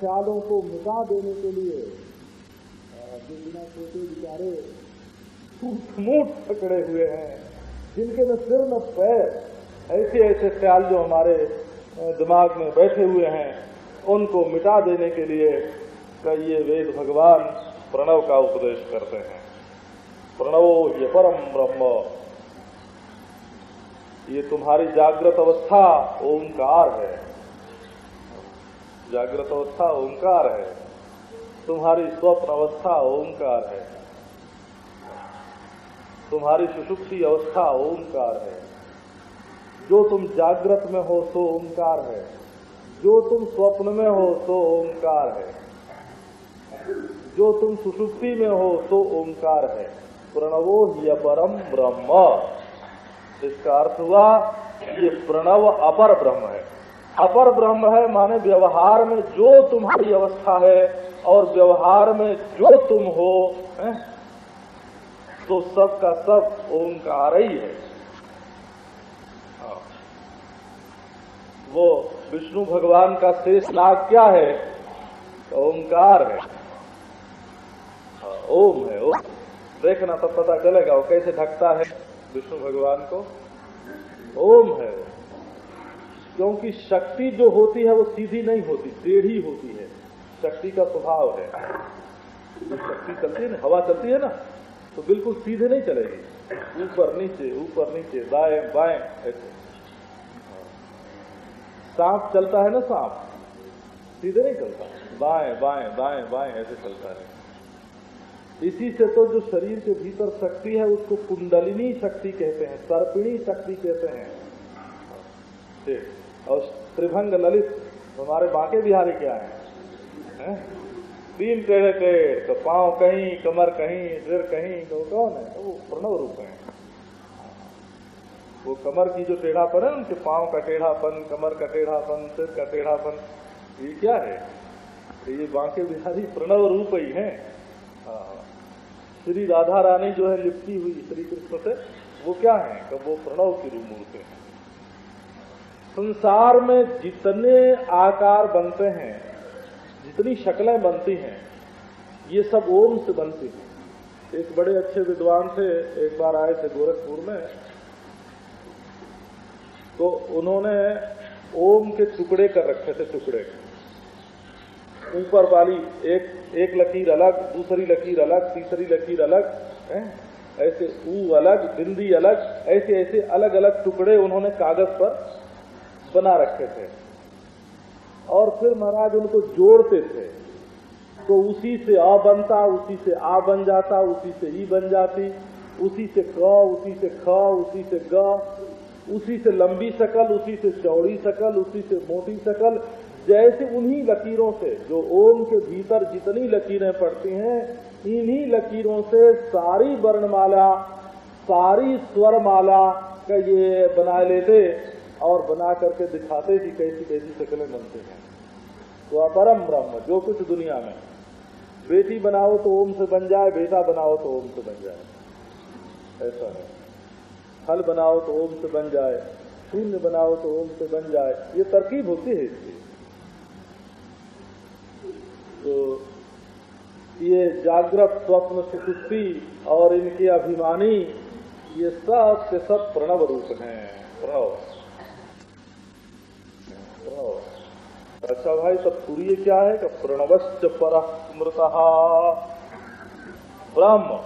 ख्यालों को मिटा देने के लिए जो बिना छोटे बिचारे मूठ पकड़े हुए हैं, जिनके न सिर न पैर ऐसे ऐसे ख्याल जो हमारे दिमाग में बैठे हुए हैं, उनको मिटा देने के लिए ये वेद भगवान प्रणव का उपदेश करते हैं। प्रणवो ये परम ब्रह्म। ये तुम्हारी जागृत अवस्था ओंकार है। जागृत अवस्था ओंकार है। तुम्हारी स्वप्न अवस्था ओंकार है। तुम्हारी सुषुप्ति अवस्था ओंकार है। जो तुम जागृत में हो, सो ओंकार है। जो तुम स्वप्न में हो, सो ओंकार है। जो तुम सुषुप्ति में हो, सो ओंकार है। प्रणवो ही अपरम ब्रह्म। इसका अर्थ हुआ, ये प्रणव अपर ब्रह्म है। अपर ब्रह्म है माने व्यवहार में जो तुम्हारी अवस्था है और व्यवहार में जो तुम हो है? तो सब का सब ओंकार ही है। हाँ। वो विष्णु भगवान का शेष नाग क्या है? ओंकार है। हाँ, ओम है ओम। देखना तब पता चलेगा वो कैसे ढकता है विष्णु भगवान को। ओम है क्योंकि शक्ति जो होती है वो सीधी नहीं होती, टेढ़ी होती है। शक्ति का स्वभाव है। जो शक्ति चलती है ना, हवा चलती है ना तो बिल्कुल सीधे नहीं चलेगी। ऊपर, नीचे ऊपर, नीचे, दाएँ, बाएँ, ऐसे। सांप चलता है ना सांप, सीधे नहीं चलता। बाएँ बाएँ दाएँ बाएँ, ऐसे चलता है। इसी से तो जो शरीर के भीतर शक्ति है, उसको कुंडलिनी शक्ति कहते हैं, सर्पिणी शक्ति कहते हैं। ठीक। और त्रिभंग ललित हमारे बांके बिहारी क्या है, है? तीन टेढ़े टेढ़ तो पाँव कहीं कमर कहीं सिर कहीं तो कौन है? तो वो प्रणव रूप है। वो कमर की जो टेढ़ापन है उनके पाँव का टेढ़ापन कमर का टेढ़ापन सिर का टेढ़ापन ये क्या है? ये बांके बिहारी प्रणव रूप ही है। श्री राधा रानी जो है लिपटी हुई श्री कृष्ण से वो क्या है? कि वो प्रणव की रूप मूर्ति है। संसार में जितने आकार बनते हैं, जितनी शक्लें बनती हैं, ये सब ओम से बनती हैं। एक बड़े अच्छे विद्वान थे, एक बार आए थे गोरखपुर में तो उन्होंने ओम के टुकड़े कर रखे थे, टुकड़े। ऊपर वाली, एक एक लकीर अलग, दूसरी लकीर अलग, तीसरी लकीर अलग, है? ऐसे ऊ अलग, बिंदी अलग, ऐसे ऐसे अलग अलग टुकड़े उन्होंने कागज़ पर बना रखे थे। और फिर महाराज उनको जोड़ते थे। तो उसी से अ बनता, उसी से आ बन जाता, उसी से ई बन जाती, उसी से क, उसी से ख, उसी से ग, उसी से लंबी शकल, उसी से चौड़ी शकल, उसी से मोटी शकल, जैसे उन्हीं लकीरों से, जो ओम के भीतर जितनी लकीरें पड़ती हैं, इन्हीं लकीरों से सारी वर्णमाला, सारी स्वर माला का ये बना लेते। और बना करके दिखाते कि कैसी कैसी शक्लें बनते हैं। तो अपरम ब्रह्म, जो कुछ दुनिया में। बेटी बनाओ तो ओम से बन जाए बेटा बनाओ तो ओम से बन जाए। ऐसा है। फल बनाओ तो ओम से बन जाए, शून्य बनाओ तो ओम से बन जाए। ये तरकीब होती है इसकी। तो ये जागृत स्वप्न सुसुप्ति और इनके अभिमानी, ये सब के सब प्रणव रूप हैं। प्रणव। अच्छा भाई तब सूर्य क्या है? कि प्रणवश्च पर मृत ब्रह्म,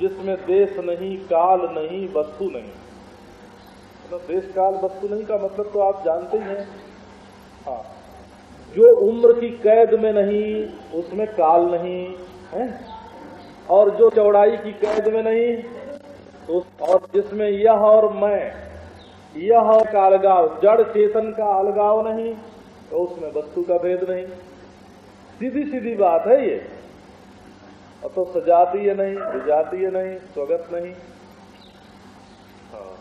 जिसमें देश नहीं, काल नहीं, वस्तु नहीं। मतलब देश, काल, वस्तु नहीं का मतलब तो आप जानते ही हैं। हाँ। जो उम्र की कैद में नहीं, उसमें काल नहीं, है? और जो चौड़ाई की कैद में नहीं तो और जिसमें यह और मैं। यह का अलगाव, जड़ चेतन का अलगाव नहीं तो उसमें वस्तु का भेद नहीं। सीधी सीधी बात है ये। तो सजातीय नहीं, विजातीय नहीं, स्वगत नहीं। हाँ।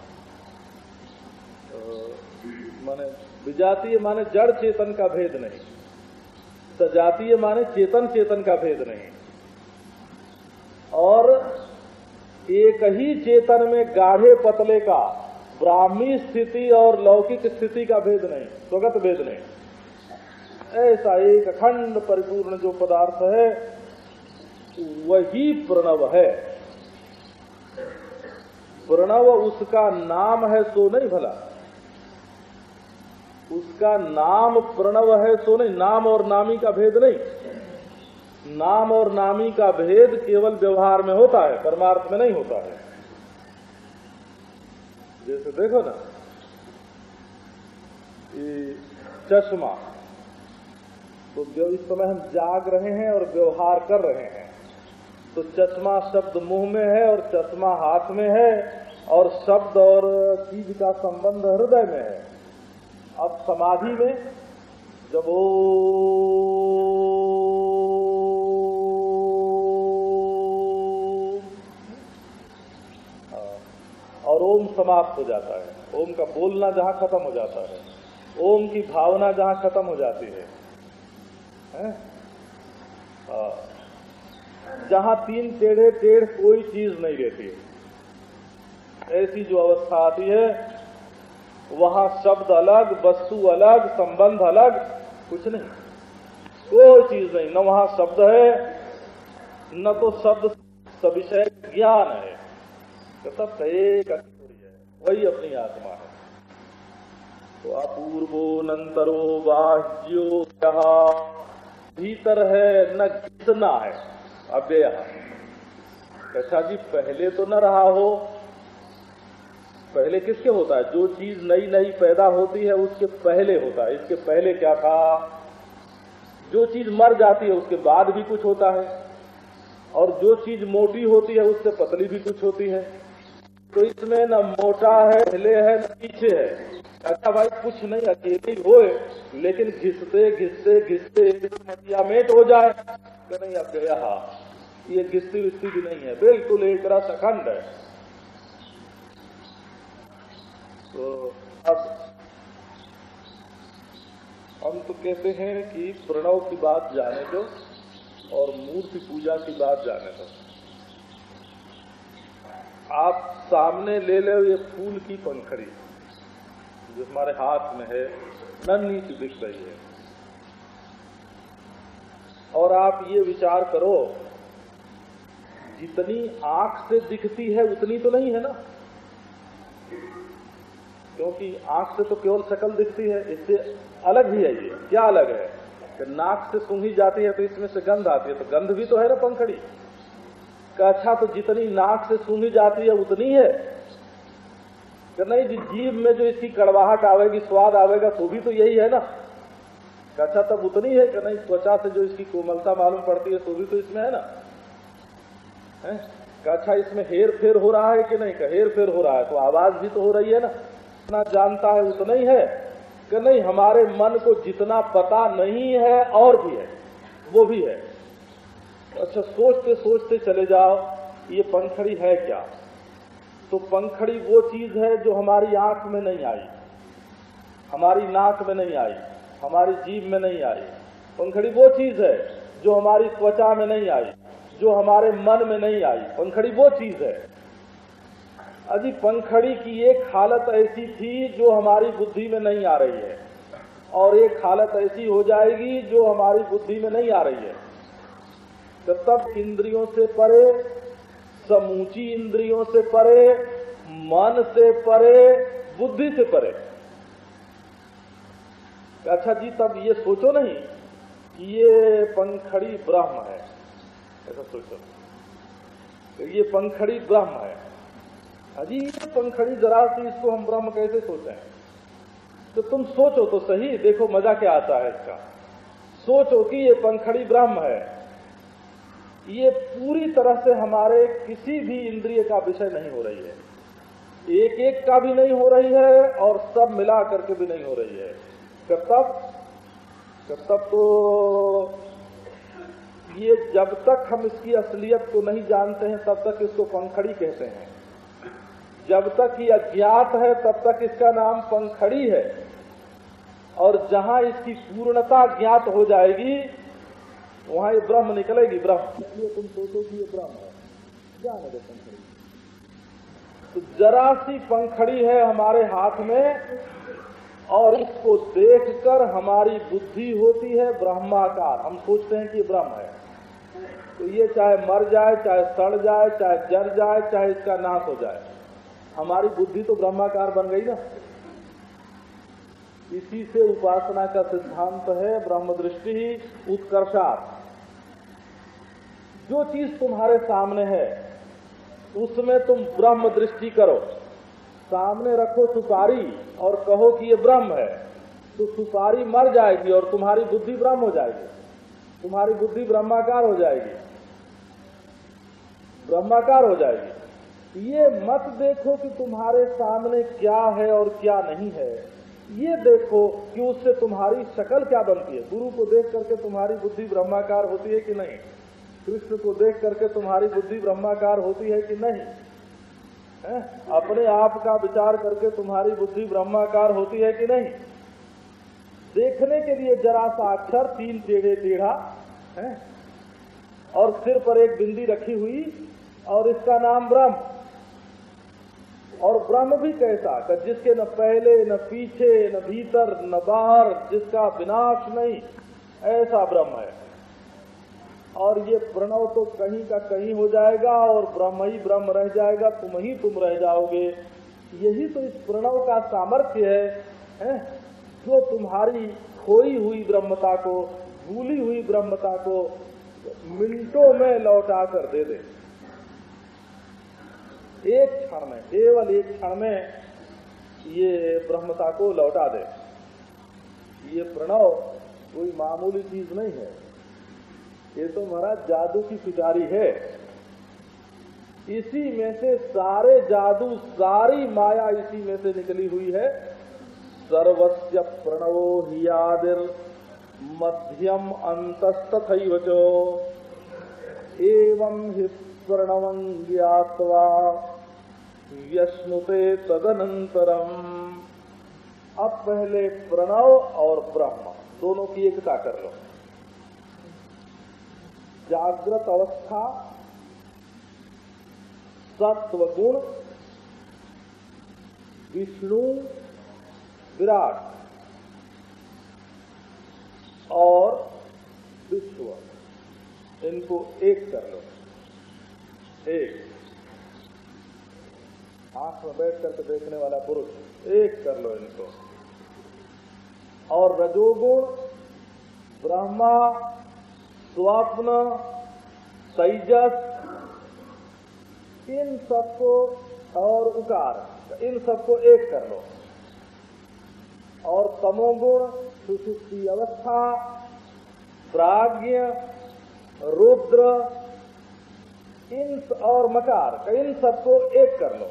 माने विजातीय माने जड़ चेतन का भेद नहीं। सजातीय माने चेतन चेतन का भेद नहीं। और एक ही चेतन में गाढ़े पतले का ब्राह्मी स्थिति और लौकिक स्थिति का भेद नहीं, स्वगत भेद नहीं। ऐसा एक अखंड परिपूर्ण जो पदार्थ है, वही प्रणव है। प्रणव उसका नाम है सो नहीं भला। उसका नाम प्रणव है सो नहीं, नाम और नामी का भेद नहीं। नाम और नामी का भेद केवल व्यवहार में होता है, परमार्थ में नहीं होता है। जैसे देखो ना, ये चश्मा तो इस समय हम जाग रहे हैं और व्यवहार कर रहे हैं तो चश्मा शब्द मुँह में है और चश्मा हाथ में है और शब्द और चीज़ का संबंध हृदय में है। अब समाधि में जब वो ओम समाप्त हो जाता है। ओम का बोलना जहाँ खत्म हो जाता है। ओम की भावना जहाँ खत्म हो जाती है, है? जहाँ तीन टेढ़े टेढ़ कोई चीज़ नहीं रहती ऐसी जो अवस्था आती है वहाँ शब्द अलग वस्तु अलग संबंध अलग कुछ नहीं। कोई चीज़ नहीं न वहाँ शब्द है न तो शब्द सविषय ज्ञान है। तो सब एक है वही अपनी आत्मा है। तो अपूर्वो नंतरो बाह्यो भीतर है, न कितना है। अव्यय अच्छा जी, पहले तो न रहा हो। पहले किसके होता है? जो चीज़ नई नई पैदा होती है, उसके पहले होता है। इसके पहले क्या था? जो चीज़ मर जाती है, उसके बाद भी कुछ होता है। और जो चीज़ मोटी होती है, उससे पतली भी कुछ होती है। तो इसमें न मोटा है पहले है, न पीछे है। अच्छा भाई, कुछ नहीं, अकेले हो लेकिन घिसते घिसते घिसते मेट हो जाए। तो नहीं अब गया ये घिसती विस्ती भी नहीं है। बिल्कुल एक रस अखंड है। तो अब हम तो कहते हैं कि प्रणव की बात जाने दो और मूर्ति पूजा की बात जाने दो। आप सामने ले ले ये फूल की पंखड़ी, जो हमारे हाथ में है, नन्ही सी दिख रही है। और आप ये विचार करो, जितनी आँख से दिखती है, उतनी तो नहीं है ना? क्योंकि आँख से तो केवल शकल दिखती है, इससे अलग ही है ये। क्या अलग है? कि नाक से सूंघी जाती है तो इसमें से गंध आती है तो गंध भी तो है ना पंखड़ी। अच्छा तो जितनी नाक से सूंघी जाती है, उतनी है। कि नहीं जी जीव में जो इसकी कड़वाहट आवेगी, स्वाद आवेगा तो भी तो यही है ना? अच्छा तब उतनी है। कि नहीं, त्वचा से जो इसकी कोमलता मालूम पड़ती है तो भी तो इसमें है ना? है? अच्छा इसमें हेर फेर हो रहा है कि नहीं? हेर फेर हो रहा है तो आवाज़ भी तो हो रही है ना? जितना जानता है, उतना ही है। कि नहीं, हमारे मन को जितना पता नहीं है, और भी है, वो भी है। अच्छा सोचते सोचते चले जाओ, ये पंखड़ी है क्या? तो पंखड़ी वो चीज़ है जो हमारी आँख में नहीं आई। हमारी नाक में नहीं आई, हमारी जीभ में नहीं आई। पंखड़ी वो चीज़ है जो हमारी त्वचा में नहीं आई, जो हमारे मन में नहीं आई। पंखड़ी वो चीज़ है। अजी, पंखड़ी की एक हालत ऐसी थी जो हमारी बुद्धि में नहीं आ रही है। और एक हालत ऐसी हो जाएगी जो हमारी बुद्धि में नहीं आ रही है। तो तब इंद्रियों से परे, समूची इंद्रियों से परे, मन से परे, बुद्धि से परे। अच्छा जी, तब ये सोचो नहीं कि ये पंखड़ी ब्रह्म है। ऐसा सोचो। ये पंखड़ी ब्रह्म है। अजी, ये पंखड़ी जरा सी इसको हम ब्रह्म कैसे सोचें? तो तुम सोचो तो सही, देखो मज़ा क्या आता है इसका। सोचो कि ये पंखड़ी ब्रह्म है। ये पूरी तरह से हमारे किसी भी इंद्रिय का विषय नहीं हो रही है। एक एक का भी नहीं हो रही है और सब मिला करके भी नहीं हो रही है। कब तब तब तो ये जब तक हम इसकी असलियत को नहीं जानते हैं, तब तक इसको पंखड़ी कहते हैं। जब तक ये अज्ञात है, तब तक इसका नाम पंखड़ी है। और जहाँ इसकी पूर्णता ज्ञात हो जाएगी वहाँ ये ब्रह्म निकलेगी ब्रह्म इसलिए तुम सोचो कि ये ब्रह्म है। जाने दो पंखड़ी। तो जरा सी पंखड़ी है हमारे हाथ में और इसको देखकर हमारी बुद्धि होती है ब्रह्माकार। हम सोचते हैं कि ब्रह्म है। तो ये चाहे मर जाए चाहे सड़ जाए चाहे जर जाए चाहे इसका नाश हो जाए हमारी बुद्धि तो ब्रह्माकार बन गई ना। इसी से उपासना का सिद्धांत है ब्रह्म दृष्टि उत्कर्षार्थ। जो चीज़ तुम्हारे सामने है, उसमें तुम ब्रह्म दृष्टि करो। सामने रखो सुपारी और कहो कि ये ब्रह्म है। तो सुपारी मर जाएगी और तुम्हारी बुद्धि ब्रह्म हो जाएगी। तुम्हारी बुद्धि ब्रह्माकार हो जाएगी। ब्रह्माकार हो जाएगी। ये मत देखो कि तुम्हारे सामने क्या है और क्या नहीं है। ये देखो कि उससे तुम्हारी शक्ल क्या बनती है। गुरु को देख करके तुम्हारी बुद्धि ब्रह्माकार होती है कि नहीं? कृष्ण को देख करके तुम्हारी बुद्धि ब्रह्माकार होती है कि नहीं? है? अपने आप का विचार करके तुम्हारी बुद्धि ब्रह्माकार होती है कि नहीं? देखने के लिए जरा सा अक्षर, तीन टेढ़े टेढ़ा, है? और सिर पर एक बिंदी रखी हुई, और इसका नाम ब्रह्म। और ब्रह्म भी कैसा? कि जिसके न पहले, न पीछे, न भीतर, न बाहर, जिसका विनाश नहीं, ऐसा ब्रह्म है। और ये प्रणव तो कहीं का कहीं हो जाएगा और ब्रह्म ही ब्रह्म रह जाएगा तुम ही तुम रह जाओगे। यही तो इस प्रणव का सामर्थ्य है, है? जो तुम्हारी खोई हुई ब्रह्मता को भूली हुई ब्रह्मता को मिनटों में लौटा कर दे दे। एक क्षण में केवल एक क्षण में ये ब्रह्मता को लौटा दे। ये प्रणव कोई मामूली चीज़ नहीं है। ये तो महाराज जादू की पिटारी है। इसी में से सारे जादू, सारी माया इसी में से निकली हुई है। सर्वस्व प्रणवो हियादिर मध्यम अंतस्तथ एवं हि प्रणव ज्ञात्वा व्यश्नुते तदनंतरम अब पहले प्रणव और ब्रह्म, दोनों की एकता कर लो। जागृत अवस्था सत्व गुण विष्णु, विराट और विश्व। इनको एक कर लो। एक। आँख में बैठ करके देखने वाला पुरुष, एक कर लो इनको। और रजोगुण, ब्रह्मा स्वप्न सैजस इन सबको और उकार इन सबको एक कर लो। और तमोगुण, सुसुप्ति अवस्था, प्राज्ञ, रुद्र, इन और मकार इन सबको एक कर लो।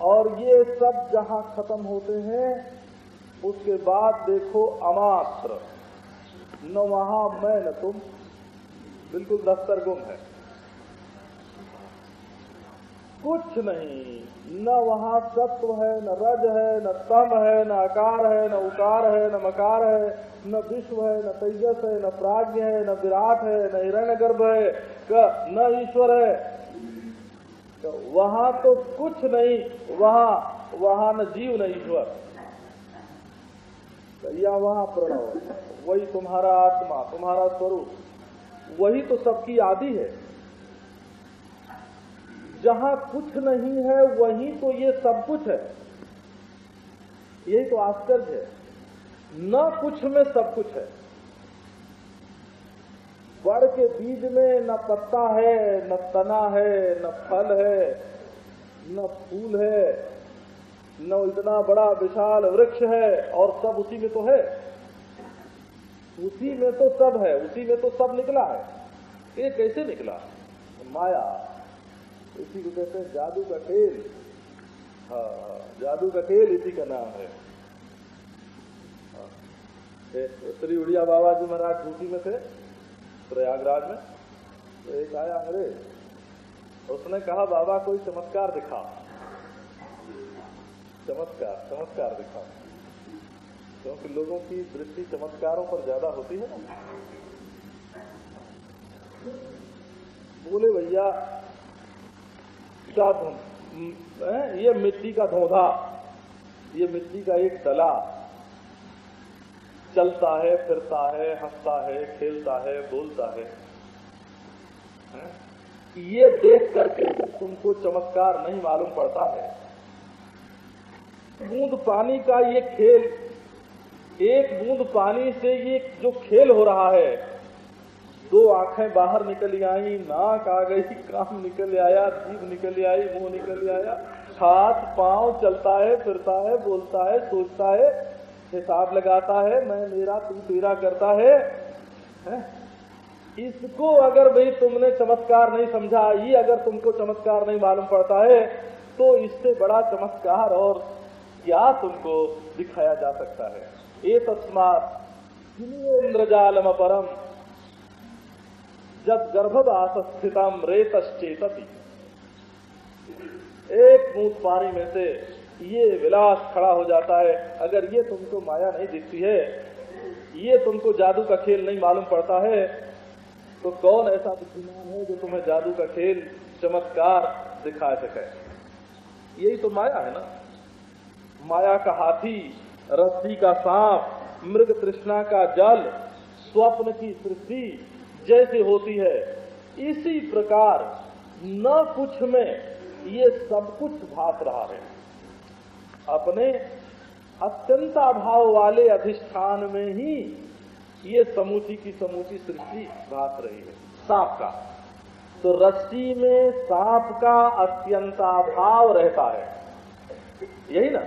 और ये सब जहाँ खत्म होते हैं, उसके बाद देखो अमात्र। न वहाँ मैं न तुम बिल्कुल दफ्तर गुम है कुछ नहीं न वहाँ सत्व है न रज है न तम है न आकार है न उकार है न मकार है न विश्व है न तेजस है न प्राज्ञ है न विराट है न हिरण्य गर्भ है न ईश्वर है तो वहाँ तो कुछ नहीं वहाँ वहाँ न जीव न ईश्वर तो या वहाँ प्रणव। वही तुम्हारा आत्मा, तुम्हारा स्वरूप। वही तो सबकी आदि है। जहाँ कुछ नहीं है, वहीं तो ये सब कुछ है। यही तो आश्चर्य है। न कुछ में सब कुछ है। बड़ के बीज में न पत्ता है, न तना है, न फल है, न फूल है। न इतना बड़ा विशाल वृक्ष है और सब उसी में तो है। उसी में तो सब है, उसी में तो सब निकला है। ये कैसे निकला? माया। इसी को कहते हैं जादू का खेल। हाँ जादू का खेल इसी का नाम है। हाँ। श्री उड़िया बाबा जी महाराज ड्यूटी में थे, प्रयागराज में। तो एक आया अंग्रेज़ उसने कहा, बाबा, कोई चमत्कार दिखा। चमत्कार चमत्कार दिखा क्योंकि लोगों की दृष्टि चमत्कारों पर ज़्यादा होती है ना। बोले भैया का ये मिट्टी का धोधा ये मिट्टी का एक डला चलता है फिरता है हंसता है खेलता है बोलता है, है? ये देख करके तुमको चमत्कार नहीं मालूम पड़ता है। बूंद पानी का ये खेल एक बूंद पानी से ये जो खेल हो रहा है दो आँखें बाहर निकल आई नाक आ गई काम निकल आया जीभ निकल आई मुँह निकल आया हाथ पाँव चलता है फिरता है बोलता है सोचता है हिसाब लगाता है मैं मेरा तू तेरा करता है, है? इसको अगर भाई तुमने चमत्कार नहीं समझा ये अगर तुमको चमत्कार नहीं मालूम पड़ता है तो इससे बड़ा चमत्कार और क्या तुमको दिखाया जा सकता है? ये तस्मात इंद्रजालम परम जब गर्भदास स्थितम रेतश्चेतति एक बूंद पानी में से ये विलास खड़ा हो जाता है, अगर ये तुमको माया नहीं दिखती है, ये तुमको जादू का खेल नहीं मालूम पड़ता है तो कौन ऐसा बुद्धिमान है जो तुम्हें जादू का खेल चमत्कार दिखा सके? यही तो माया है ना? माया का हाथी, रस्सी का सांप, मृग तृष्णा का जल, स्वप्न की सृष्टि जैसे होती है। इसी प्रकार न कुछ में ये सब कुछ भाग रहा है। अपने अत्यंताभाव वाले अधिष्ठान में ही ये समूची की समूची सृष्टि भाग रही है। सांप का। तो रस्सी में सांप का अत्यंताभाव रहता है। यही ना?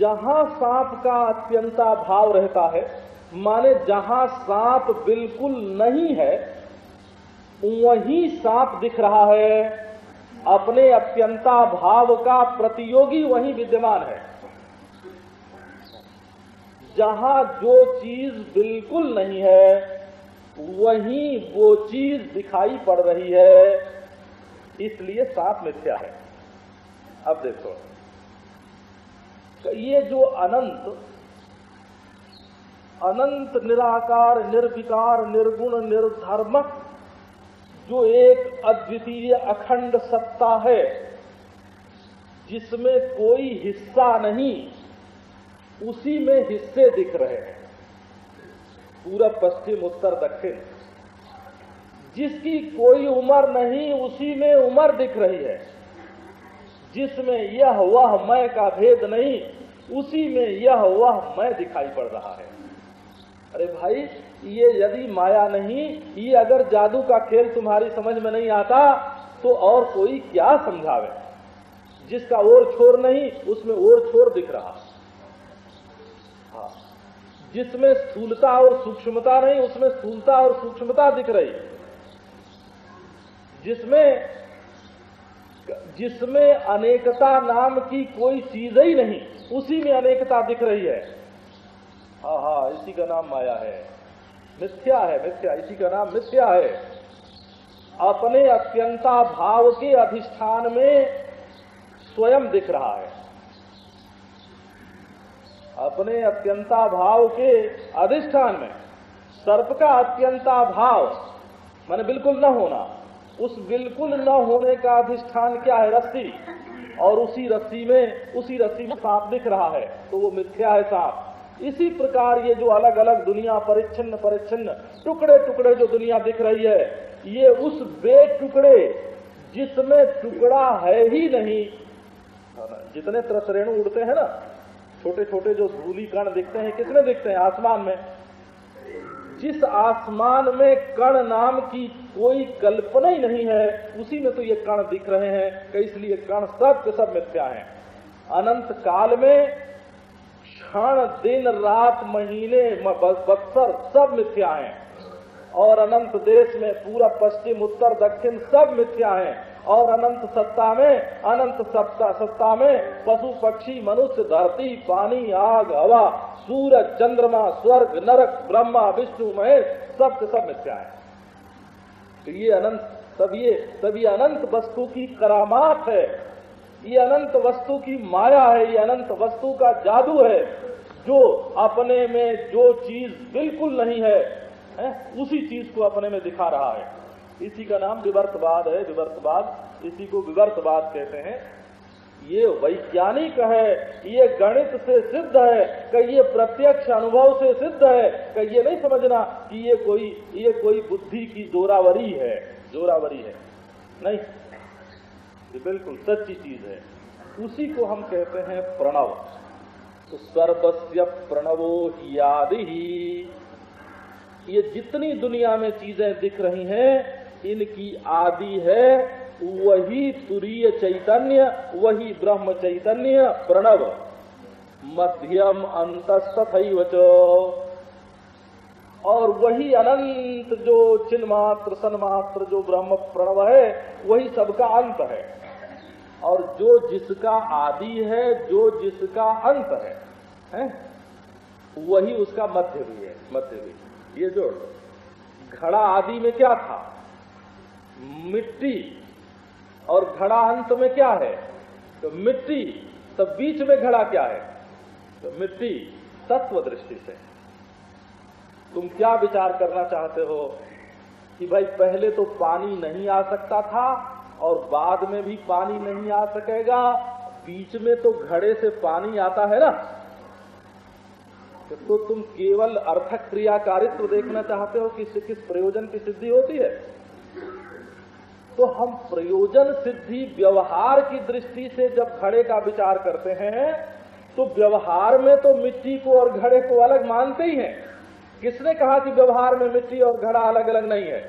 जहाँ सांप का अत्यंता भाव रहता है, माने जहाँ सांप बिल्कुल नहीं है, वही सांप दिख रहा है। अपने अत्यंता भाव का प्रतियोगी वही विद्यमान है। जहाँ जो चीज़ बिल्कुल नहीं है, वही वो चीज़ दिखाई पड़ रही है। इसलिए सांप मिथ्या है। अब देखो। ये जो अनंत अनंत निराकार, निर्विकार, निर्गुण, निर्धर्म, जो एक अद्वितीय अखंड सत्ता है, जिसमें कोई हिस्सा नहीं, उसी में हिस्से दिख रहे हैं। पूरब पश्चिम, उत्तर, दक्षिण। जिसकी कोई उम्र नहीं, उसी में उम्र दिख रही है। जिसमें यह वह मैं का भेद नहीं, उसी में यह वह मैं दिखाई पड़ रहा है। अरे भाई, ये यदि माया नहीं, ये अगर जादू का खेल तुम्हारी समझ में नहीं आता तो और कोई क्या समझावे? जिसका और छोर नहीं, उसमें और छोर दिख रहा। हाँ जिसमें स्थूलता और सूक्ष्मता नहीं, उसमें स्थूलता और सूक्ष्मता दिख रही। जिसमें जिसमें अनेकता नाम की कोई चीज़ ही नहीं, उसी में अनेकता दिख रही है। हा हा, इसी का नाम माया है। मिथ्या है, मिथ्या, इसी का नाम मिथ्या है। अपने अत्यंता भाव के अधिष्ठान में स्वयं दिख रहा है। अपने अत्यंता भाव के अधिष्ठान में, सर्प का अत्यंता भाव माने बिल्कुल न होना उस बिल्कुल न होने का अधिष्ठान क्या है रस्सी? और उसी रस्सी में, उसी रस्सी में सांप दिख रहा है तो वो मिथ्या है सांप। इसी प्रकार ये जो अलग अलग दुनिया, परिच्छिन्न परिच्छिन्न टुकड़े टुकड़े जो दुनिया दिख रही है, ये उस बे टुकड़े जिसमें टुकड़ा है ही नहीं। जितने त्रसरेणु उड़ते हैं ना छोटे छोटे जो धूली कण दिखते हैं, कितने दिखते हैं आसमान में? जिस आसमान में कण नाम की कोई कल्पना ही नहीं है, उसी में तो ये कण दिख रहे हैं, कि इसलिए कण सब के सब मिथ्या है। अनंत काल में क्षण, दिन, रात, महीने बत्सर सब मिथ्या है। और अनंत देश में पूरा पश्चिम, उत्तर, दक्षिण सब मिथ्या हैं। और अनंत सत्ता में अनंत सत्ता सत्ता में पशु पक्षी मनुष्य धरती पानी आग हवा सूरज चंद्रमा स्वर्ग नरक ब्रह्मा विष्णु महेश सब के सब मिथ्या है। तो ये अनंत सब ये सब ये अनंत वस्तु की करामात है। ये अनंत वस्तु की माया है ये अनंत वस्तु का जादू है जो अपने में जो चीज़ बिल्कुल नहीं है, है उसी चीज़ को अपने में दिखा रहा है। इसी का नाम विवर्तवाद है, विवर्तवाद, इसी को विवर्तवाद कहते हैं। ये वैज्ञानिक है, ये गणित से सिद्ध है कि ये प्रत्यक्ष अनुभव से सिद्ध है कि ये नहीं समझना कि ये कोई ये कोई बुद्धि की जोरावरी है जोरावरी है। नहीं, ये बिल्कुल सच्ची चीज़ है। उसी को हम कहते हैं प्रणव। तो सर्वस्व प्रणवो यादि। ये जितनी दुनिया में चीज़ें दिख रही हैं इनकी आदि है वही तुरीय चैतन्य वही ब्रह्म चैतन्य प्रणव। मध्यम अंत और वही अनंत जो चिन्ह चिन्मात्र सन्मात्र जो ब्रह्म प्रणव है वही सबका अंत है। और जो जिसका आदि है जो जिसका अंत है, है? वही उसका मध्य भी है मध्य भी। ये जोड़ घड़ा आदि में क्या था? मिट्टी और घड़ा अंत में क्या है? तो मिट्टी तो बीच में घड़ा क्या है? तो मिट्टी तत्व दृष्टि से। तुम क्या विचार करना चाहते हो कि भाई पहले तो पानी नहीं आ सकता था और बाद में भी पानी नहीं आ सकेगा? बीच में तो घड़े से पानी आता है ना? तो तुम केवल अर्थक क्रियाकारित्व देखना चाहते हो कि किस प्रयोजन की सिद्धि होती है? तो हम प्रयोजन सिद्धि व्यवहार की दृष्टि से जब घड़े का विचार करते हैं तो व्यवहार में तो मिट्टी को और घड़े को अलग मानते ही हैं। किसने कहा कि व्यवहार में मिट्टी और घड़ा अलग अलग नहीं है?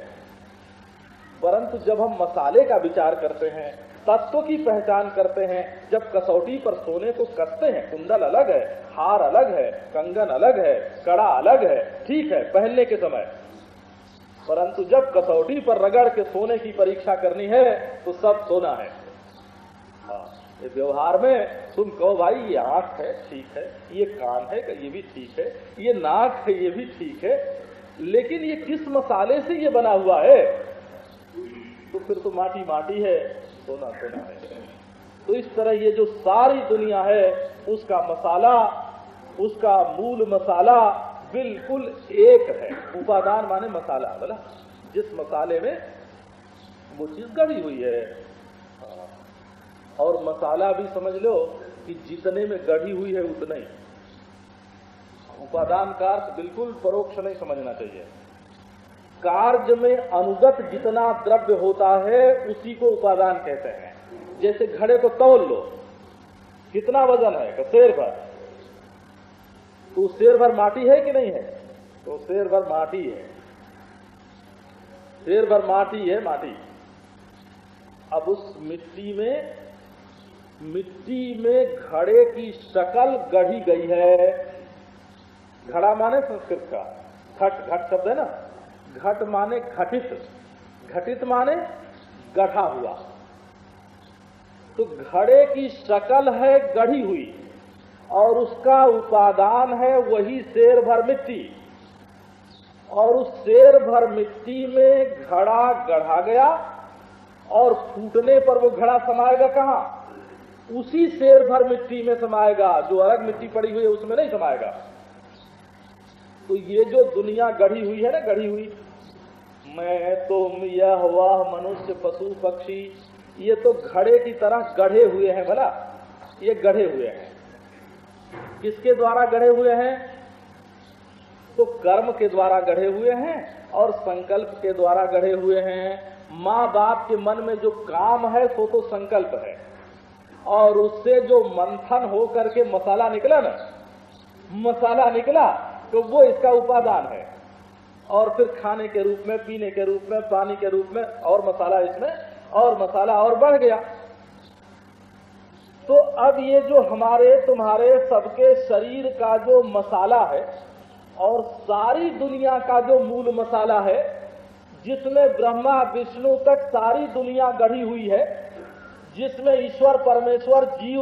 परंतु जब हम मसाले का विचार करते हैं, तत्व की पहचान करते हैं, जब कसौटी पर सोने को कसते हैं, कुंडल अलग है, हार अलग है, कंगन अलग है, कड़ा अलग है, ठीक है, पहनने के समय। परंतु जब कसौटी पर रगड़ के सोने की परीक्षा करनी है तो सब सोना है। हाँ, ये व्यवहार में तुम कहो भाई ये आँख है ठीक है। ये कान है ये भी ठीक है। ये नाक है ये भी ठीक है। लेकिन ये किस मसाले से ये बना हुआ है? तो फिर तो माटी माटी है सोना सोना है। तो इस तरह ये जो सारी दुनिया है उसका मसाला उसका मूल मसाला बिल्कुल एक है। उपादान माने मसाला, बोला। जिस मसाले में वो चीज़ गढ़ी हुई है। हाँ। और मसाला भी समझ लो कि जितने में गढ़ी हुई है उतना ही। उपादान का अर्थ बिल्कुल परोक्ष नहीं समझना चाहिए। कार्य में अनुगत जितना द्रव्य होता है, उसी को उपादान कहते हैं। जैसे घड़े को तोल लो। कितना वज़न है? शेर भर तो शेर भर माटी है कि नहीं है? तो शेर भर माटी है। शेर भर माटी है, माटी। अब उस मिट्टी में मिट्टी में घड़े की शकल गढ़ी गई है। घड़ा माने संस्कृत का। घट घट शब्द है ना? घट माने घटित। घटित माने गढ़ा हुआ। तो घड़े की शकल है गढ़ी हुई। और उसका उपादान है वही शेर भर मिट्टी। और उस शेर भर मिट्टी में घड़ा गढ़ा गया और फूटने पर वो घड़ा समाएगा कहा? उसी शेर भर मिट्टी में समाएगा। जो अलग मिट्टी पड़ी हुई है उसमें नहीं समाएगा। तो ये जो दुनिया गढ़ी हुई है ना, गढ़ी हुई, मैं तुम यह वह मनुष्य, पशु, पक्षी, ये तो घड़े की तरह गढ़े हुए हैं, भला? ये गढ़े हुए हैं। किसके द्वारा गढ़े हुए हैं? तो कर्म के द्वारा गढ़े हुए हैं और संकल्प के द्वारा गढ़े हुए हैं। माँ बाप के मन में जो काम है, सो तो संकल्प है। और उससे जो मंथन हो करके मसाला निकला ना, मसाला निकला तो वो इसका उपादान है। और फिर खाने के रूप में, पीने के रूप में, पानी के रूप में और मसाला इसमें, और मसाला और बढ़ गया। तो अब ये जो हमारे, तुम्हारे सबके शरीर का जो मसाला है और सारी दुनिया का जो मूल मसाला है, जिसमें ब्रह्मा, विष्णु तक सारी दुनिया गढ़ी हुई है, जिसमें ईश्वर, परमेश्वर, जीव,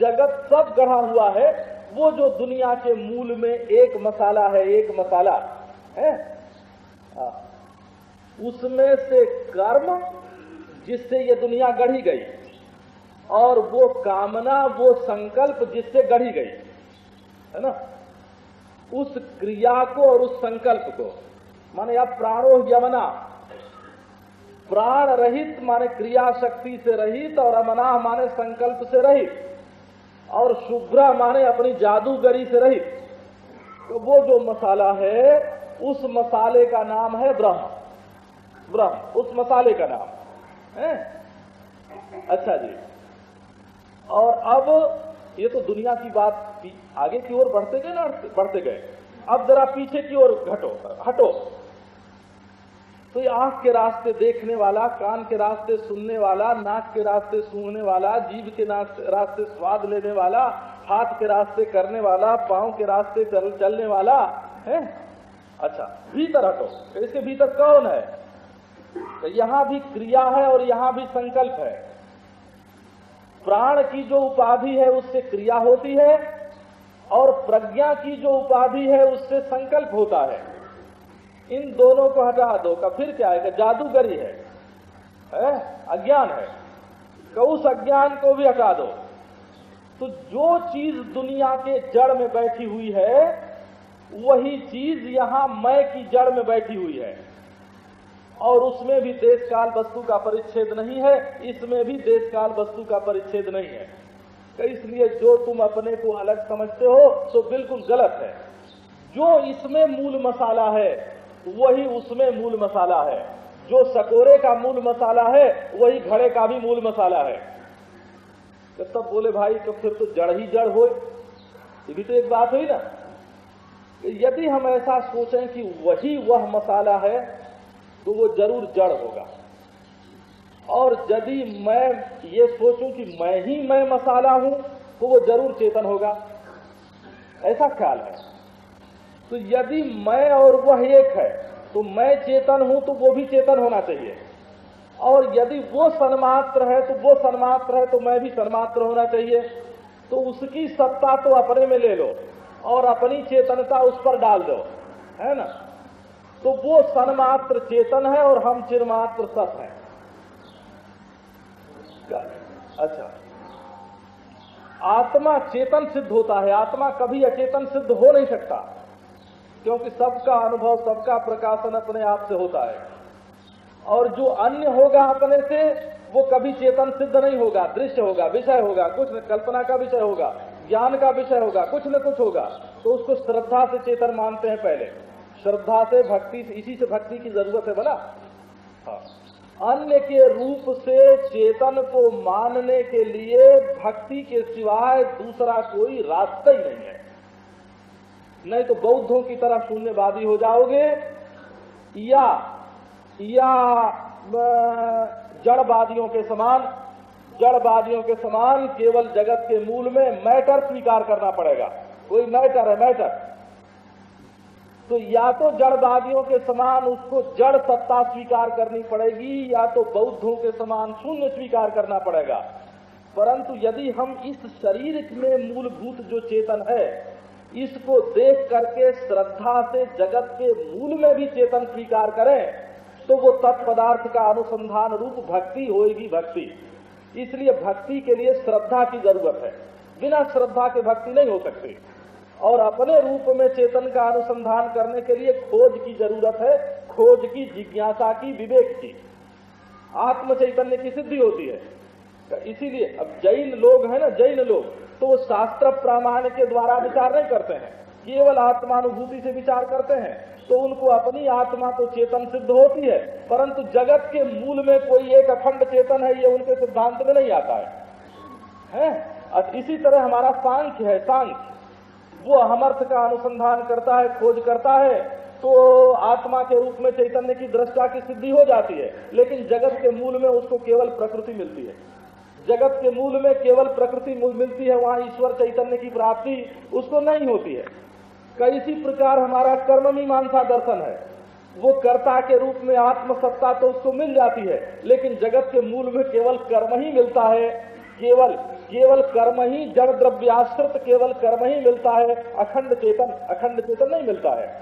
जगत सब गढ़ा हुआ है, वो जो दुनिया के मूल में एक मसाला है, एक मसाला, है। उसमें से कर्म, जिससे ये दुनिया गढ़ी गई और वो कामना, वो संकल्प जिससे गढ़ी गई, है ना? उस क्रिया को और उस संकल्प को, माने अब प्राणो यमना, प्राण रहित माने क्रिया शक्ति से रहित और अमना माने संकल्प से रहित, और शुभ्र माने अपनी जादूगरी से रहित। तो वो जो मसाला है, उस मसाले का नाम है ब्रह्म। ब्रह्म, उस मसाले का नाम, है? अच्छा जी। और अब ये तो दुनिया की बात आगे की ओर बढ़ते गए ना बढ़ते गए। अब जरा पीछे की ओर घटो हटो। तो ये आँख के रास्ते देखने वाला कान के रास्ते सुनने वाला नाक के रास्ते सूंघने वाला जीव के रास्ते स्वाद लेने वाला हाथ के रास्ते करने वाला पाँव के रास्ते चल, चलने वाला है? अच्छा भीतर हटो। इसके भीतर कौन है? तो यहाँ भी क्रिया है और यहाँ भी संकल्प है। प्राण की जो उपाधि है उससे क्रिया होती है और प्रज्ञा की जो उपाधि है उससे संकल्प होता है। इन दोनों को हटा दो का फिर क्या है? जादूगरी है, है? अज्ञान है। तो उस अज्ञान को भी हटा दो। तो जो चीज़ दुनिया के जड़ में बैठी हुई है वही चीज़ यहाँ मैं की जड़ में बैठी हुई है। और उसमें भी देश काल वस्तु का परिच्छेद नहीं है, इसमें भी देश काल वस्तु का परिच्छेद नहीं है। तो इसलिए जो तुम अपने को अलग समझते हो तो बिल्कुल गलत है। जो इसमें मूल मसाला है, वही उसमें मूल मसाला है। जो सकोरे का मूल मसाला है, वही घड़े का भी मूल मसाला है। तो तब बोले, भाई तो फिर तो जड़ ही जड़ हो ये भी तो एक बात हुई ना। यदि हम ऐसा सोचें कि वही वह मसाला है तो वो ज़रूर जड़ होगा। और यदि मैं ये सोचूं कि मैं ही मैं मसाला हूँ तो वो ज़रूर चेतन होगा। ऐसा ख्याल है। तो यदि मैं और वह एक है तो मैं चेतन हूँ तो वो भी चेतन होना चाहिए। और यदि वो सन्मात्र है तो वो सन्मात्र है तो मैं भी सन्मात्र होना चाहिए। तो उसकी सत्ता तो अपने में ले लो और अपनी चेतनता उस पर डाल दो। है ना? तो वो सन्मात्र चेतन है और हम चिरमात्र सत हैं। अच्छा। आत्मा चेतन सिद्ध होता है। आत्मा कभी अचेतन सिद्ध हो नहीं सकता क्योंकि सबका अनुभव सबका प्रकाशन अपने आप से होता है। और जो अन्य होगा अपने से वो कभी चेतन सिद्ध नहीं होगा। दृश्य होगा विषय होगा कुछ न, कल्पना का विषय होगा ज्ञान का विषय होगा कुछ न कुछ होगा तो उसको श्रद्धा से चेतन मानते हैं पहले। श्रद्धा से भक्ति से इसी से भक्ति की ज़रूरत है बोला। हाँ। अन्य के रूप से चेतन को मानने के लिए भक्ति के सिवाय दूसरा कोई रास्ता ही नहीं है। नहीं तो बौद्धों की तरह शून्यवादी हो जाओगे या या जड़वादियों के समान जड़वादियों के समान केवल जगत के मूल में मैटर स्वीकार करना पड़ेगा। कोई मैटर है मैटर। तो या तो जड़वादियों के समान उसको जड़ सत्ता स्वीकार करनी पड़ेगी, या तो बौद्धों के समान शून्य स्वीकार करना पड़ेगा। परंतु यदि हम इस शरीर में मूलभूत जो चेतन है, इसको देख करके श्रद्धा से जगत के मूल में भी चेतन स्वीकार करें तो वो तत्पदार्थ का अनुसंधान रूप भक्ति होएगी भक्ति। इसलिए भक्ति के लिए श्रद्धा की ज़रूरत है। बिना श्रद्धा के भक्ति नहीं हो सकती। और अपने रूप में चेतन का अनुसंधान करने के लिए खोज की ज़रूरत है, खोज की जिज्ञासा की विवेक की आत्म चैतन्य की सिद्धि होती है। तो इसीलिए अब जैन लोग हैं ना, जैन लोग तो वो शास्त्र प्रामाण्य के द्वारा विचार नहीं करते हैं। केवल आत्मानुभूति से विचार करते हैं। तो उनको अपनी आत्मा तो चेतन सिद्ध होती है, परंतु जगत के मूल में कोई एक अखंड चेतन है, ये उनके सिद्धांत में नहीं आता है। हैं? इसी तरह हमारा सांख्य है, सांख्य। वो हमर्थ का अनुसंधान करता है, खोज करता है तो आत्मा के रूप में चैतन्य की दृष्टा की सिद्धि हो जाती है। लेकिन जगत के मूल में उसको केवल प्रकृति मिलती है। जगत के मूल में केवल प्रकृति मिलती है, वहाँ ईश्वर चैतन्य की प्राप्ति उसको नहीं होती है। कैसी प्रकार हमारा कर्म मीमांसा दर्शन है। वो कर्ता के रूप में आत्म सत्ता तो उसको मिल जाती है, लेकिन जगत के मूल में केवल कर्म ही मिलता है, केवल केवल कर्म ही जड़ द्रव्याश्रित केवल कर्म ही मिलता है, अखंड चेतन अखंड चेतन नहीं मिलता है।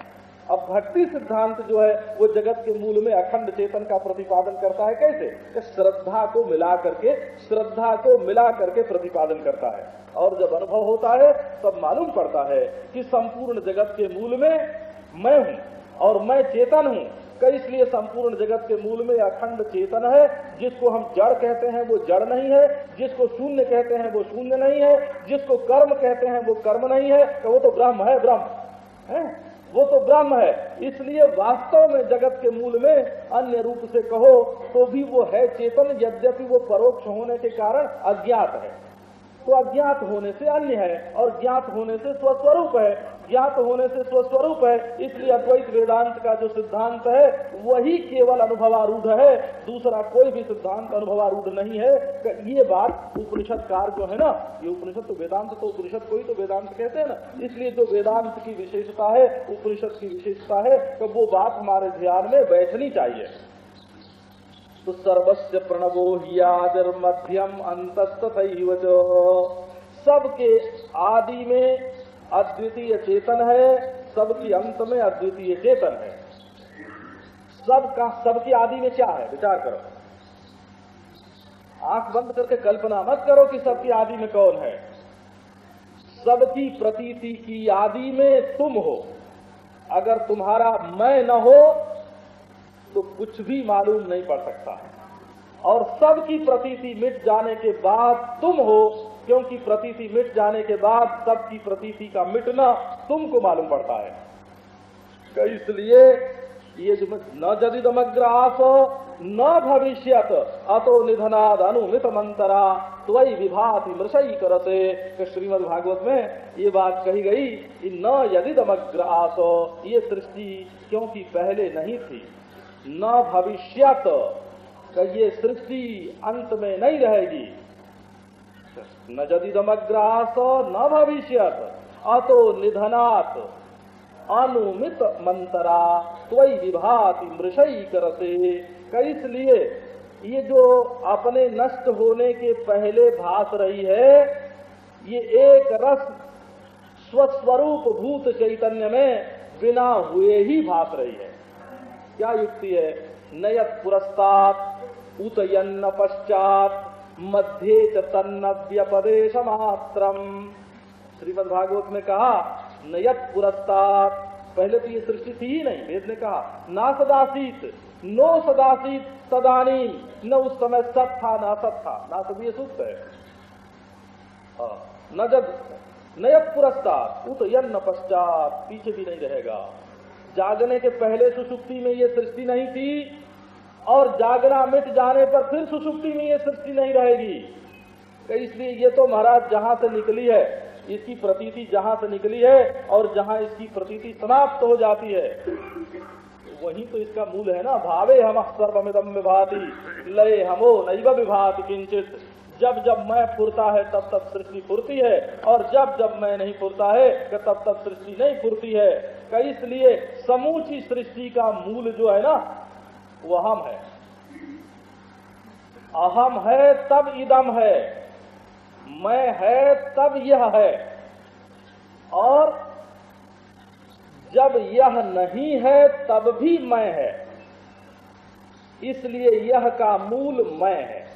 अब भक्ति सिद्धांत जो है, वो जगत के मूल में अखंड चेतन का प्रतिपादन करता है कैसे? कि श्रद्धा को मिला करके, श्रद्धा को मिला करके प्रतिपादन करता है। और जब अनुभव होता है, तब मालूम पड़ता है कि संपूर्ण जगत के मूल में मैं हूँ और मैं चेतन हूँ। इसलिए संपूर्ण जगत के मूल में अखंड चेतन है, जिसको हम जड़ कहते हैं वो जड़ नहीं है, जिसको शून्य कहते हैं वो शून्य नहीं है, जिसको कर्म कहते हैं वो कर्म नहीं है तो वो तो ब्रह्म है ब्रह्म। है? वो तो ब्रह्म है। इसलिए वास्तव में जगत के मूल में अन्य रूप से कहो तो भी वो है चेतन, यद्यपि वो परोक्ष होने के कारण अज्ञात है। तो अज्ञात होने से अन्य है और ज्ञात होने से स्वस्वरूप है। ज्ञात होने से स्वस्वरूप है, इसलिए अद्वैत वेदांत का जो सिद्धांत है, वही केवल अनुभवारूढ़ है। दूसरा कोई भी सिद्धांत अनुभवारूढ़ नहीं है। ये बात उपनिषदकार जो है ना, ये उपनिषद तो वेदांत तो उपनिषद को ही तो वेदांत कहते हैं ना। इसलिए जो वेदांत की विशेषता है, उपनिषद की विशेषता है तो वो बात हमारे ध्यान में बैठनी चाहिए। तो सर्वस्व प्रणवो मध्यम अंत सबके आदि में अद्वितीय चेतन है, सबकी अंत में अद्वितीय चेतन है। सबका, सबकी आदि में क्या है? विचार करो। आँख बंद करके कल्पना मत करो कि सबकी आदि में कौन है। सबकी प्रतीति की आदि में तुम हो। अगर तुम्हारा मैं न हो तो कुछ भी मालूम नहीं पड़ सकता। और सबकी प्रतीति मिट जाने के बाद तुम हो, क्योंकि प्रतीति मिट जाने के बाद सबकी प्रतीति का मिटना तुमको मालूम पड़ता है। तो इसलिए ये न जदिदमग्रास न भविष्यत, अतो निधनाद अनुमित मंतरा त्वई विभाति करते। श्रीमद भागवत में ये बात कही गई कि न यदिदमग्रास ये सृष्टि क्योंकि पहले नहीं थी। न भविष्यत ये सृष्टि अंत में नहीं रहेगी। न जदिदमग्रास, न भविष्यत, अतो निधनात, अनुमित मंतरा त्वई विभाति मृषई करते इसलिए, ये जो अपने नष्ट होने के पहले भास रही है, ये एक रस स्वस्वरूप भूत चैतन्य में बिना हुए ही भास रही है। क्या युक्ति है? नयत पुरस्तात उतयन्न पश्चात मध्य तन्नव्यपदेश मात्रम श्रीमद भागवत में कहा नयत पुरस्तात पहले तो ये सृष्टि थी ही नहीं वेद ने कहा ना सदासीत नो सदासीत तदानी न उस समय सत था ना सत था। ना सब ये सुख है। हाँ, न जब नयत पुरस्कार उत यन्न पश्चात पीछे भी नहीं रहेगा। जागने के पहले सुसुप्ति में ये सृष्टि नहीं थी और जागना मिट जाने पर फिर सुसुप्ति में ये सृष्टि नहीं रहेगी। तो इसलिए ये तो महाराज जहाँ से निकली है, इसकी प्रतीति जहाँ से निकली है और जहाँ इसकी प्रतीति समाप्त हो जाती है। वही तो इसका मूल है ना, भावे हम सर्वमिदम विभाति, लय हमो नैव विभाति किंचित। जब जब मैं फुरता है, तब तब सृष्टि फुरती है और जब जब मैं नहीं फुरता है, तब तब सृष्टि नहीं फुरती है। इसलिए समूची सृष्टि का मूल जो है ना, वो अहम है। अहम है, तब इदम है। मैं है, तब यह है। और जब यह नहीं है, तब भी मैं है। इसलिए यह का मूल मैं है।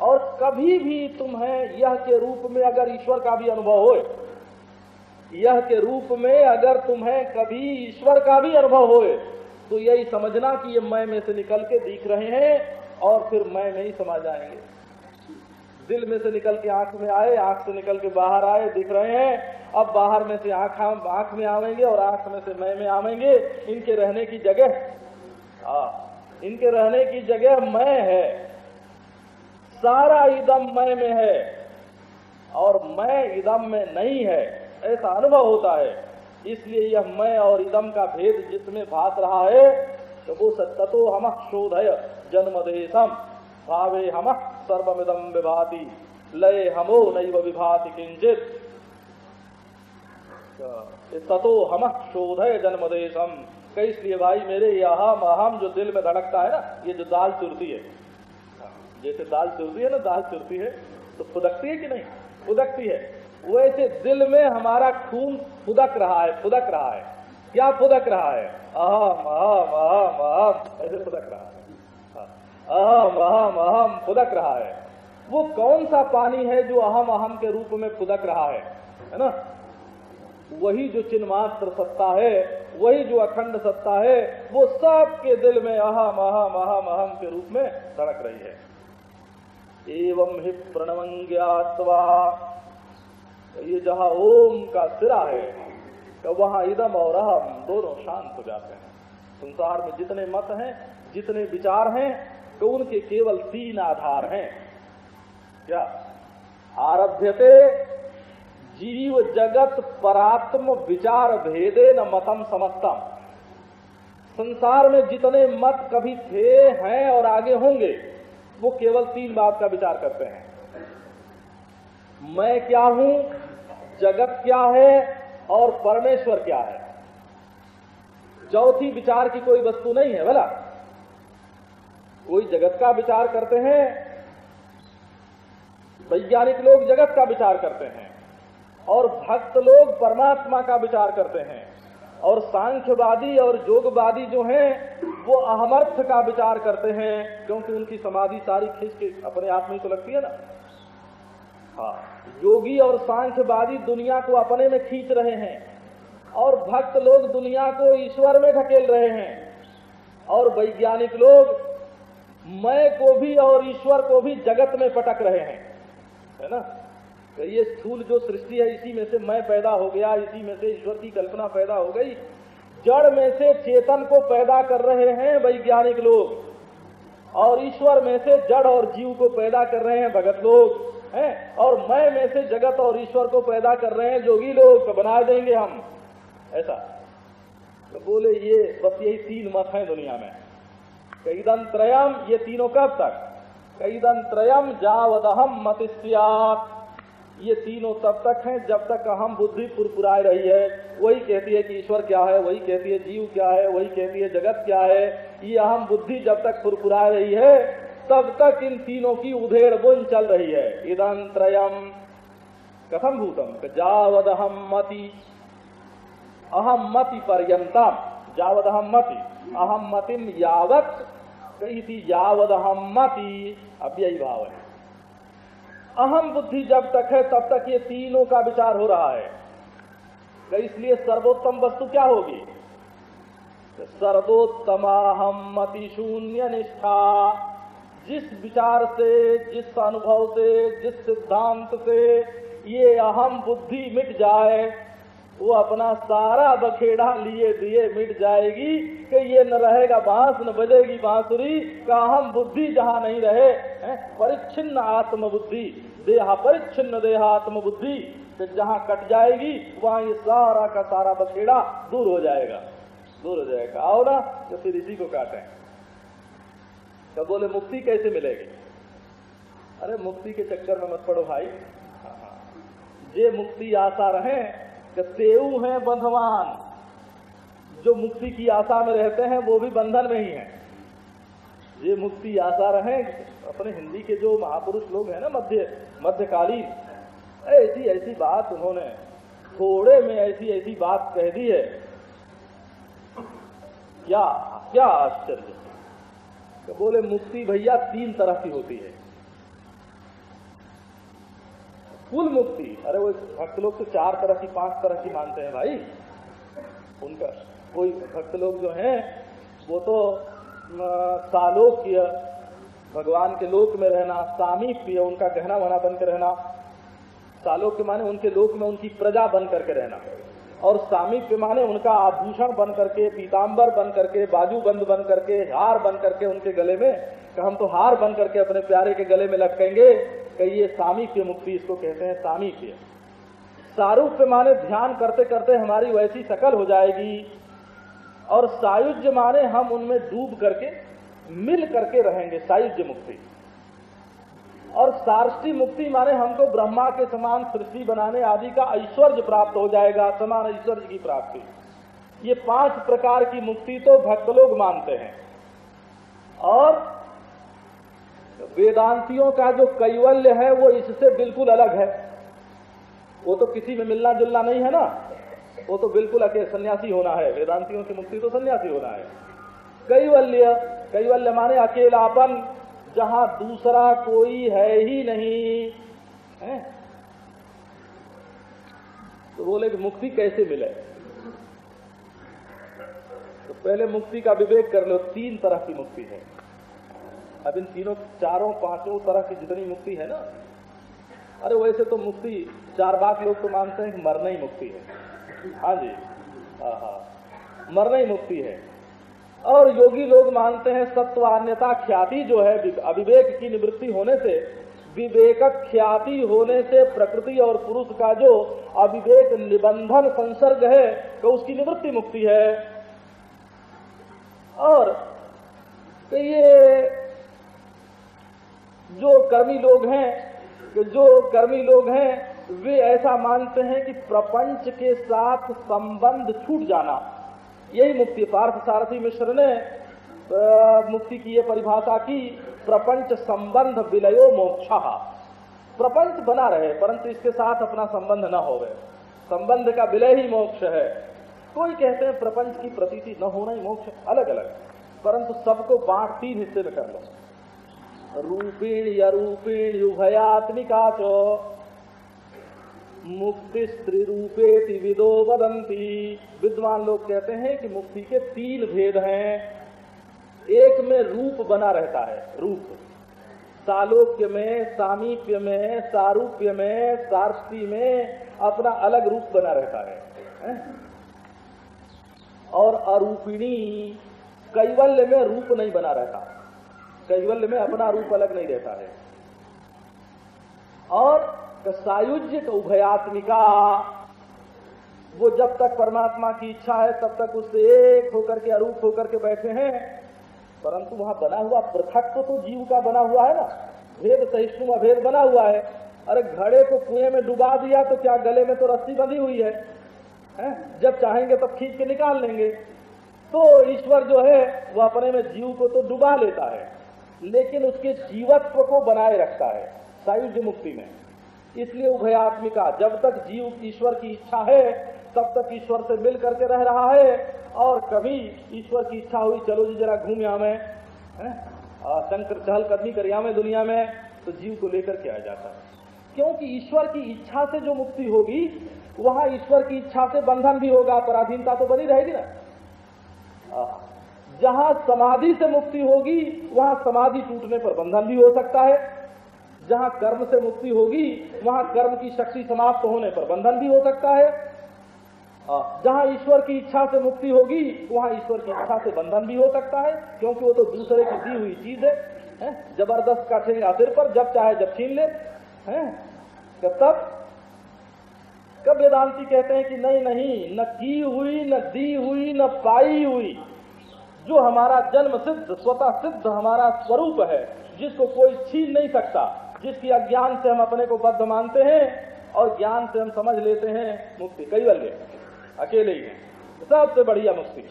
और कभी भी तुम्हें यह के रूप में अगर ईश्वर का भी अनुभव हो यह के रूप में अगर तुम्हें कभी ईश्वर का भी अनुभव हो तो यही समझना कि ये मैं में से निकल के दिख रहे हैं और फिर मैं में ही समा जाएँगे। दिल में से निकल के आँख में आए, आँख से निकल के बाहर आए, दिख रहे हैं। अब बाहर में से आँख आँख में आवेंगे और आँख में से मैं में आवेंगे। इनके रहने की जगह हाँ इनके रहने की जगह मैं है। सारा इदम मैं में है और मैं इदम में नहीं है। ऐसा अनुभव होता है। इसलिए यह मैं और इदम का भेद जिसमें भास रहा है तो वो सत्तो हम शोधय जन्म देशम भावे हम सर्वमिदम विभाति, लय हमो नैव विभाति किंचित ततो हम शोधय जन्म देशम कई इसलिए भाई, मेरे यह अहम जो दिल में धड़कता है ना, ये जो दाल चुरती है, जैसे दाल चुरती है ना, दाल चुरती है तो फुदकती है कि नहीं? फुदकती है। वैसे दिल में हमारा खून फुदक रहा है, फुदक रहा है। क्या फुदक रहा है? अहम अहम अहम अहम, ऐसे फुदक रहा है। हाँ। अहम अहम अहम, फुदक रहा है। वो कौन सा पानी है जो अहम अहम के रूप में फुदक रहा है? है ना? वही जो चिन्मात्र सत्ता है, वही जो अखंड सत्ता है, वो सबके दिल में अहम अहम अहम अहम के रूप में धड़क रही है। एवं ही प्रणवंग्यात्वा ये जहाँ ओम का सिरा है तो वहाँ इदम और अहम दोनों शांत हो जाते हैं। संसार में जितने मत हैं, जितने विचार हैं तो उनके केवल तीन आधार हैं। क्या आरभ्यते जीव जगत परात्म विचार भेदे न मतम समस्तम। संसार में जितने मत कभी थे, हैं और आगे होंगे, वो केवल तीन बात का विचार करते हैं। मैं क्या हूँ? जगत क्या है? और परमेश्वर क्या है? चौथी विचार की कोई वस्तु नहीं है बोला कोई जगत का विचार करते हैं? वैज्ञानिक लोग जगत का विचार करते हैं, और भक्त लोग परमात्मा का विचार करते हैं, और सांख्यवादी और योगवादी जो हैं, वो अहमर्थ का विचार करते हैं, क्योंकि उनकी समाधि सारी खींच के अपने आप में तो लगती है ना। हाँ योगी और सांख्यवादी दुनिया को अपने में खींच रहे हैं और भक्त लोग दुनिया को ईश्वर में ढकेल रहे हैं। और वैज्ञानिक लोग मैं को भी और ईश्वर को भी जगत में पटक रहे हैं। है ना? तो ये स्थूल जो सृष्टि है, इसी में से मैं पैदा हो गया, इसी में से ईश्वर की कल्पना पैदा हो गई। जड़ में से चेतन को पैदा कर रहे हैं वैज्ञानिक लोग। और ईश्वर में से जड़ और जीव को पैदा कर रहे हैं भगत लोग। हैं और मैं में से जगत और ईश्वर को पैदा कर रहे हैं, जोगी लोग तो बना देंगे हम। ऐसा। तो बोले, ये बस यही तीन मत हैं दुनिया में। कैदन त्रयम ये तीनों कब तक? कैदन त्रयम जावदहम मतिस्यात ये तीनों तब तक हैं जब तक अहम बुद्धि पुरपुराए रही है। वही कहती है कि ईश्वर क्या है, वही कहती है जीव क्या है, वही कहती है जगत क्या है। ये अहम बुद्धि जब तक पुरपुरा रही है तब तक इन तीनों की उधेड़ बुन चल रही है। इदं त्रयम कथम भूतम जावद अहम मति। अहम मति जावद अहम मति। अहम मतिम यावत। कही थी यावद अहम मति। अब यही भाव है अहम बुद्धि जब तक है, तब तक ये तीनों का विचार हो रहा है। इसलिए सर्वोत्तम वस्तु क्या होगी? सर्वोत्तमाहम मति शून्य निष्ठा जिस विचार से, जिस अनुभव से, जिस सिद्धांत से ये अहम बुद्धि मिट जाए, वो अपना सारा बखेड़ा लिए दिए मिट जाएगी कि ये न रहेगा बाँस, न बजेगी बांसुरी, का हम बुद्धि जहाँ नहीं रहे परिच्छिन्न आत्म बुद्धि देहा परिच्छिन्न देहात्म बुद्धि तो जहाँ कट जाएगी, वहाँ ये सारा का सारा बखेड़ा दूर हो जाएगा, दूर हो जाएगा। आओ ना तो फिर इसी को काटे। तो बोले, मुक्ति कैसे मिलेगी? अरे, मुक्ति के चक्कर में मत पड़ो भाई। जे मुक्ति आशा रहे तेऊ हैं बंधवान, जो मुक्ति की आशा में रहते हैं, वो भी बंधन में ही हैं। ये मुक्ति आशा रहे, अपने हिंदी के जो महापुरुष लोग हैं ना, मध्य, मध्यकालीन, ऐसी ऐसी बात उन्होंने थोड़े में ऐसी ऐसी बात कह दी है। क्या क्या आश्चर्य। तो बोले, मुक्ति भैया तीन तरह की होती है। कुल मुक्ति। अरे, वो भक्त लोग तो चार तरह की, पाँच तरह की मानते हैं भाई। उनका कोई भक्त लोग जो हैं, वो तो सालोक्य, भगवान के लोक में रहना, सामीप्य, उनका गहना वहना बन के रहना। सालोक्य माने उनके लोक में उनकी प्रजा बन करके रहना। और सामीप्य माने उनका आभूषण बन करके पीताम्बर बन करके, बाजू बंद बन करके, हार बन करके उनके गले में हम तो हार बन करके अपने प्यारे के गले में लटकेंगे। कही ये सामीप्य मुक्ति इसको कहते हैं सामीप्य सारूप्य माने ध्यान करते करते हमारी वैसी शकल हो जाएगी और सायुज्य माने हम उनमें डूब करके, मिल करके रहेंगे सायुज्य मुक्ति। और सारष्टी मुक्ति माने हमको ब्रह्मा के समान सृष्टि बनाने आदि का ऐश्वर्य प्राप्त हो जाएगा, समान ऐश्वर्य की प्राप्ति। ये पाँच प्रकार की मुक्ति तो भक्त लोग मानते हैं। और वेदांतियों का जो कैवल्य है, वो इससे बिल्कुल अलग है। वो तो किसी में मिलना जुलना नहीं है ना? वो तो बिल्कुल अकेले सन्यासी होना है। वेदांतियों की मुक्ति तो सन्यासी होना है। कैवल्य कैवल्य माने अकेलापन। जहाँ दूसरा कोई है ही नहीं। है? तो बोले कि मुक्ति कैसे मिले? तो पहले मुक्ति का विवेक कर लो, तीन तरह की मुक्ति है। अब इन तीनों, चारों, पाँचों तरह की जितनी मुक्ति है ना, अरे वैसे तो मुक्ति चार बात लोग तो मानते हैं कि मरना ही मुक्ति है। हाँ जी। हाँ हाँ। मरना ही मुक्ति है। और योगी लोग मानते हैं सत्वान्यता ख्याति जो है अविवेक की निवृत्ति होने से विवेक ख्याति होने से प्रकृति और पुरुष का जो अविवेक निबंधन संसर्ग है तो उसकी निवृत्ति मुक्ति है। और ये जो कर्मी लोग हैं जो कर्मी लोग हैं, वे ऐसा मानते हैं कि प्रपंच के साथ संबंध छूट जाना। यही मुक्ति। पार्थ सारथी मिश्र ने मुक्ति की ये परिभाषा की, प्रपंच संबंध विलयो मोक्षा। प्रपंच बना रहे, परंतु इसके साथ अपना संबंध न हो संबंध का विलय ही मोक्ष है। कोई कहते हैं प्रपंच की प्रतीति न होना ही मोक्ष अलग अलग परंतु सबको बांट तीन हिस्से में कर लो। रूपीण या रूपीण युभयात्मिका चो। मुक्ति स्त्री रूपे विदो वदंती विद्वान लोग कहते हैं कि मुक्ति के तीन भेद हैं। एक में रूप बना रहता है रूप। सालोक्य में सामीप्य में सारूप्य में सारस्ती में अपना अलग रूप बना रहता है, है? और अरूपिणी कैवल्य में रूप नहीं बना रहता। कैवल्य में अपना रूप अलग नहीं रहता है। और सायुज्य उभयात्मिका। वो जब तक परमात्मा की इच्छा है तब तक उससे एक होकर के अरूप होकर के बैठे हैं। परंतु वहाँ बना हुआ पृथक तो, तो जीव का बना हुआ है ना? भेद सहिष्णु भेद बना हुआ है। अरे घड़े को कुएँ में डुबा दिया तो क्या गले में तो रस्सी बंधी हुई है, है? जब चाहेंगे तब खींच के निकाल लेंगे। तो ईश्वर जो है वो अपने में जीव को तो डुबा लेता है लेकिन उसके जीवत्व को बनाए रखता है सायुज्य मुक्ति में। इसलिए उभयात्मिका जब तक जीव ईश्वर की इच्छा है, तब तक ईश्वर से मिल करके रह रहा है, और कभी ईश्वर की इच्छा हुई, चलो जी जरा घूम में शंकर चहल कदमी कर में दुनिया में तो जीव को लेकर के आ जाता है। क्योंकि ईश्वर की इच्छा से जो मुक्ति होगी, वहाँ ईश्वर की इच्छा से बंधन भी होगा, पराधीनता तो बनी रहेगी ना। जहाँ समाधि से मुक्ति होगी, वहाँ समाधि टूटने पर बंधन भी हो सकता है जहाँ कर्म से मुक्ति होगी, वहाँ कर्म की शक्ति समाप्त होने पर बंधन भी हो सकता है जहाँ ईश्वर की इच्छा से मुक्ति होगी, वहाँ ईश्वर की इच्छा से बंधन भी हो सकता है, क्योंकि वो तो दूसरे की दी हुई चीज़ है? ज़बरदस्त काटेगा सिर पर, जब चाहे जब छीन ले, है? तब, कब वेदांति कहते हैं कि नहीं नहीं, न की हुई, न दी हुई, न पाई हुई जो हमारा जन्म सिद्ध, स्वतः सिद्ध हमारा स्वरूप है, जिसको कोई छीन नहीं सकता जिसकी अज्ञान से हम अपने को बद्ध मानते हैं और ज्ञान से हम समझ लेते हैं मुक्ति कई बल्ले अकेले ही है। सबसे बढ़िया मुक्ति।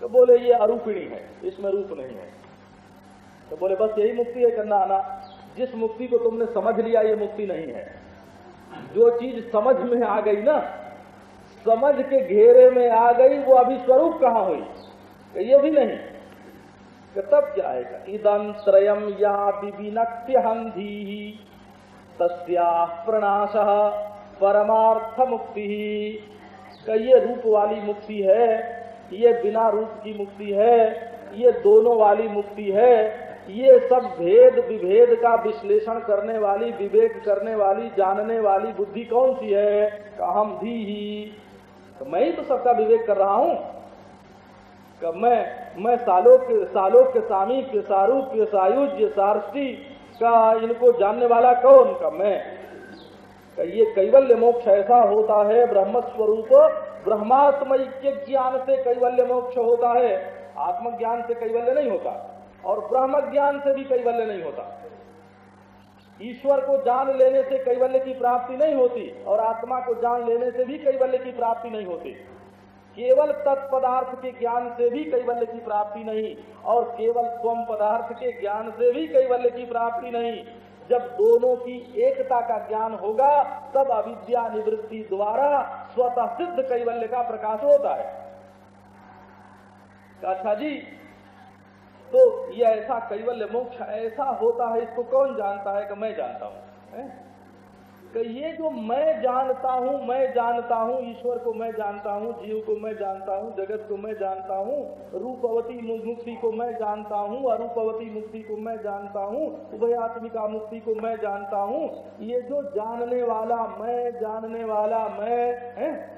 तो बोले, ये अरूपिणी है। इसमें रूप नहीं है। तो बोले, बस यही मुक्ति है करना आना। जिस मुक्ति को तुमने समझ लिया, ये मुक्ति नहीं है। जो चीज़ समझ में आ गई ना, समझ के घेरे में आ गई, वो अभी स्वरूप कहाँ हुई? ये भी नहीं। तब क्या आएगा इदम त्रयम या विविनक्त्यहंधी तस्या प्रणाश परमार्थ मुक्ति ये रूप वाली मुक्ति है, ये बिना रूप की मुक्ति है, ये दोनों वाली मुक्ति है, ये सब भेद विभेद का विश्लेषण करने वाली, विवेक करने वाली, जानने वाली बुद्धि कौन सी है? हम धी। ही तो मैं ही तो सबका विवेक कर रहा हूँ। मैं मैं सालोक्य सालोक्य सामीप्य सारूप्य सायुज्य सारस्ती का इनको जानने वाला कौन का मैं? ये कैवल्य मोक्ष ऐसा होता है ब्रह्म स्वरूप ब्रह्मात्म ज्ञान से कैवल्य मोक्ष होता है। आत्मज्ञान से कैवल्य नहीं होता, और ब्रह्म ज्ञान से भी कैवल्य नहीं होता। ईश्वर को जान लेने से कैवल्य की प्राप्ति नहीं होती, और आत्मा को जान लेने से भी कैवल्य की प्राप्ति नहीं होती। केवल तत्पदार्थ के ज्ञान से भी कैवल्य की प्राप्ति नहीं, और केवल स्वम पदार्थ के ज्ञान से भी कैवल्य की प्राप्ति नहीं। जब दोनों की एकता का ज्ञान होगा, तब अविद्या निवृत्ति द्वारा स्वतः सिद्ध कैवल्य का प्रकाश होता है। अच्छा जी तो ये ऐसा कैवल्य मोक्ष ऐसा होता है, इसको कौन जानता है कि मैं जानता हूँ? कि ये जो मैं जानता हूँ, मैं जानता हूँ, ईश्वर को मैं जानता हूँ, जीव को मैं जानता हूँ, जगत को मैं जानता हूँ, रूपवती मुक्ति को मैं जानता हूँ, अरूपवती मुक्ति को मैं जानता हूँ, उभयात्मिका मुक्ति को मैं जानता हूँ, ये जो जानने वाला, मैं जानने वाला, मैं, है?